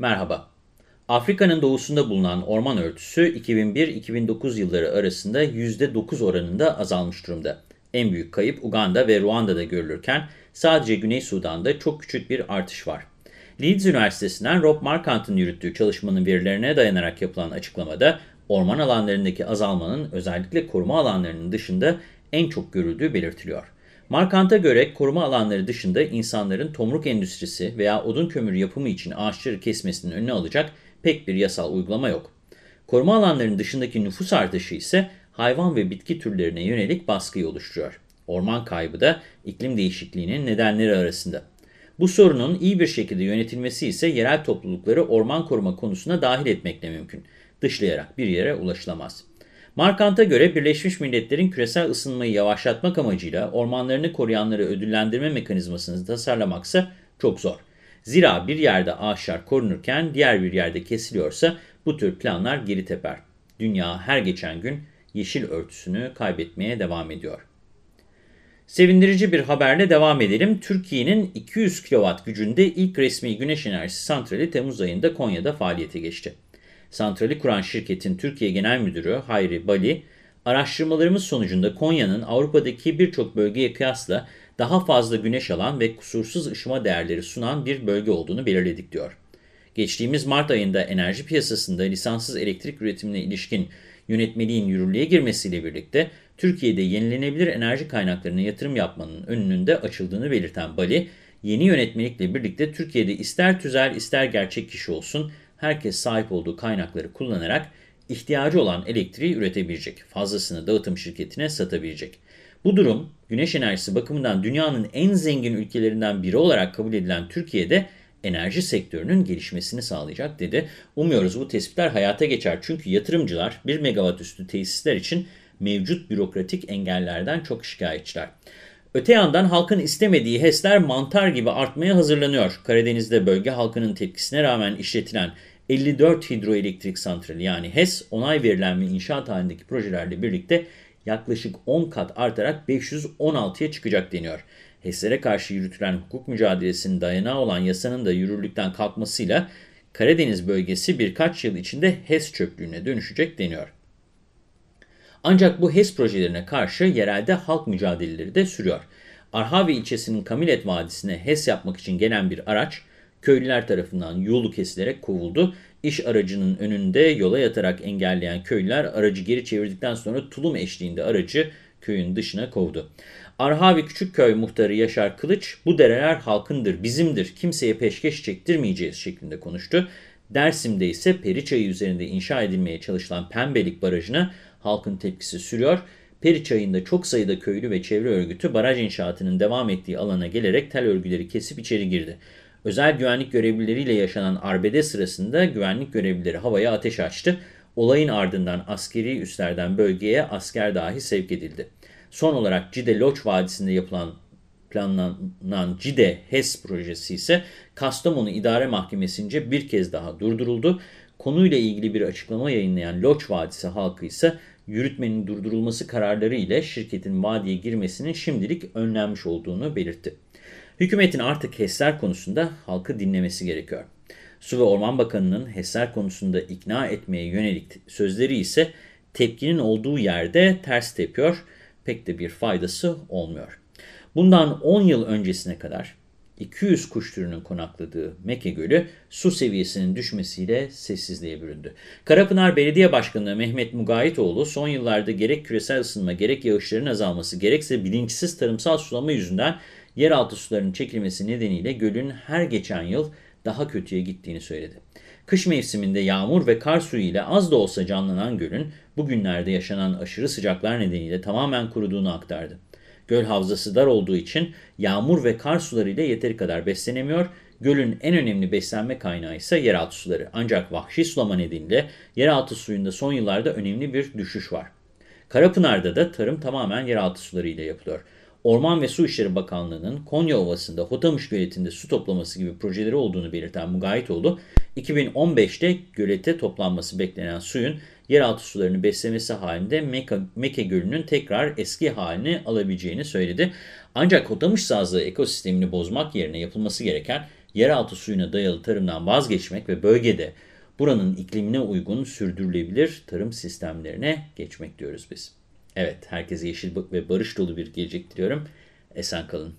Merhaba. Afrika'nın doğusunda bulunan orman örtüsü 2001-2009 yılları arasında %9 oranında azalmış durumda. En büyük kayıp Uganda ve Ruanda'da görülürken sadece Güney Sudan'da çok küçük bir artış var. Leeds Üniversitesi'nden Rob Markant'ın yürüttüğü çalışmanın verilerine dayanarak yapılan açıklamada orman alanlarındaki azalmanın özellikle koruma alanlarının dışında en çok görüldüğü belirtiliyor. Markant'a göre koruma alanları dışında insanların tomruk endüstrisi veya odun kömürü yapımı için ağaçları kesmesinin önüne alacak pek bir yasal uygulama yok. Koruma alanlarının dışındaki nüfus artışı ise hayvan ve bitki türlerine yönelik baskıyı oluşturuyor. Orman kaybı da iklim değişikliğinin nedenleri arasında. Bu sorunun iyi bir şekilde yönetilmesi ise yerel toplulukları orman koruma konusuna dahil etmekle mümkün. Dışlayarak bir yere ulaşılamaz. Markant'a göre Birleşmiş Milletler'in küresel ısınmayı yavaşlatmak amacıyla ormanlarını koruyanları ödüllendirme mekanizmasını tasarlamaksa çok zor. Zira bir yerde ağaçlar korunurken diğer bir yerde kesiliyorsa bu tür planlar geri teper. Dünya her geçen gün yeşil örtüsünü kaybetmeye devam ediyor. Sevindirici bir haberle devam edelim. Türkiye'nin 200 kW gücünde ilk resmi güneş enerjisi santrali Temmuz ayında Konya'da faaliyete geçti. Santrali kuran şirketin Türkiye Genel Müdürü Hayri Bali, araştırmalarımız sonucunda Konya'nın Avrupa'daki birçok bölgeye kıyasla daha fazla güneş alan ve kusursuz ışıma değerleri sunan bir bölge olduğunu belirledik diyor. Geçtiğimiz Mart ayında enerji piyasasında lisanssız elektrik üretimine ilişkin yönetmeliğin yürürlüğe girmesiyle birlikte Türkiye'de yenilenebilir enerji kaynaklarına yatırım yapmanın önünün de açıldığını belirten Bali, yeni yönetmelikle birlikte Türkiye'de ister tüzel ister gerçek kişi olsun herkes sahip olduğu kaynakları kullanarak ihtiyacı olan elektriği üretebilecek, fazlasını dağıtım şirketine satabilecek. Bu durum güneş enerjisi bakımından dünyanın en zengin ülkelerinden biri olarak kabul edilen Türkiye'de enerji sektörünün gelişmesini sağlayacak dedi. Umuyoruz bu tespitler hayata geçer çünkü yatırımcılar 1 megawatt üstü tesisler için mevcut bürokratik engellerden çok şikayetçiler. Öte yandan halkın istemediği HES'ler mantar gibi artmaya hazırlanıyor. Karadeniz'de bölge halkının tepkisine rağmen işletilen 54 hidroelektrik santrali yani HES onay verilen ve inşaat halindeki projelerle birlikte yaklaşık 10 kat artarak 516'ya çıkacak deniyor. HES'lere karşı yürütülen hukuk mücadelesinin dayanağı olan yasanın da yürürlükten kalkmasıyla Karadeniz bölgesi birkaç yıl içinde HES çöplüğüne dönüşecek deniyor. Ancak bu HES projelerine karşı yerelde halk mücadeleleri de sürüyor. Arhavi ilçesinin Kamilet Vadisi'ne HES yapmak için gelen bir araç, köylüler tarafından yolu kesilerek kovuldu. İş aracının önünde yola yatarak engelleyen köylüler aracı geri çevirdikten sonra tulum eşliğinde aracı köyün dışına kovdu. Arhavi Küçükköy muhtarı Yaşar Kılıç, bu dereler halkındır, bizimdir, kimseye peşkeş çektirmeyeceğiz şeklinde konuştu. Dersim'de ise Periçayı üzerinde inşa edilmeye çalışılan Pembelik Barajı'na halkın tepkisi sürüyor. Periçayı'nda çok sayıda köylü ve çevre örgütü baraj inşaatının devam ettiği alana gelerek tel örgüleri kesip içeri girdi. Özel güvenlik görevlileriyle yaşanan arbede sırasında güvenlik görevlileri havaya ateş açtı. Olayın ardından askeri üslerden bölgeye asker dahi sevk edildi. Son olarak Cide Loç Vadisi'nde yapılan planlanan Cide HES projesi ise Kastamonu İdare Mahkemesi'nce bir kez daha durduruldu. Konuyla ilgili bir açıklama yayınlayan Loç Vadisi halkı ise yürütmenin durdurulması kararları ile şirketin vadiye girmesinin şimdilik önlenmiş olduğunu belirtti. Hükümetin artık HES'ler konusunda halkı dinlemesi gerekiyor. Su ve Orman Bakanı'nın HES'ler konusunda ikna etmeye yönelik sözleri ise tepkinin olduğu yerde ters tepiyor, pek de bir faydası olmuyor. Bundan 10 yıl öncesine kadar 200 kuş türünün konakladığı Mekke Gölü su seviyesinin düşmesiyle sessizliğe büründü. Karapınar Belediye Başkanı Mehmet Mugayitoğlu son yıllarda gerek küresel ısınma gerek yağışların azalması gerekse bilinçsiz tarımsal sulama yüzünden yeraltı sularının çekilmesi nedeniyle gölün her geçen yıl daha kötüye gittiğini söyledi. Kış mevsiminde yağmur ve kar suyu ile az da olsa canlanan gölün bugünlerde yaşanan aşırı sıcaklar nedeniyle tamamen kuruduğunu aktardı. Göl havzası dar olduğu için yağmur ve kar suları ile yeteri kadar beslenemiyor. Gölün en önemli beslenme kaynağı ise yeraltı suları. Ancak vahşi sulama nedeniyle yeraltı suyunda son yıllarda önemli bir düşüş var. Karapınar'da da tarım tamamen yeraltı suları ile yapılıyor. Orman ve Su İşleri Bakanlığı'nın Konya Ovası'nda Hotamış Göleti'nde su toplaması gibi projeleri olduğunu belirten Mugayitoğlu, 2015'te gölete toplanması beklenen suyun yeraltı sularını beslemesi halinde Meke, Meke Gölü'nün tekrar eski halini alabileceğini söyledi. Ancak Hotamış sazlığı ekosistemini bozmak yerine yapılması gereken yeraltı suyuna dayalı tarımdan vazgeçmek ve bölgede buranın iklimine uygun sürdürülebilir tarım sistemlerine geçmek diyoruz biz. Evet, herkese yeşil ve barış dolu bir gelecek diliyorum. Esen kalın.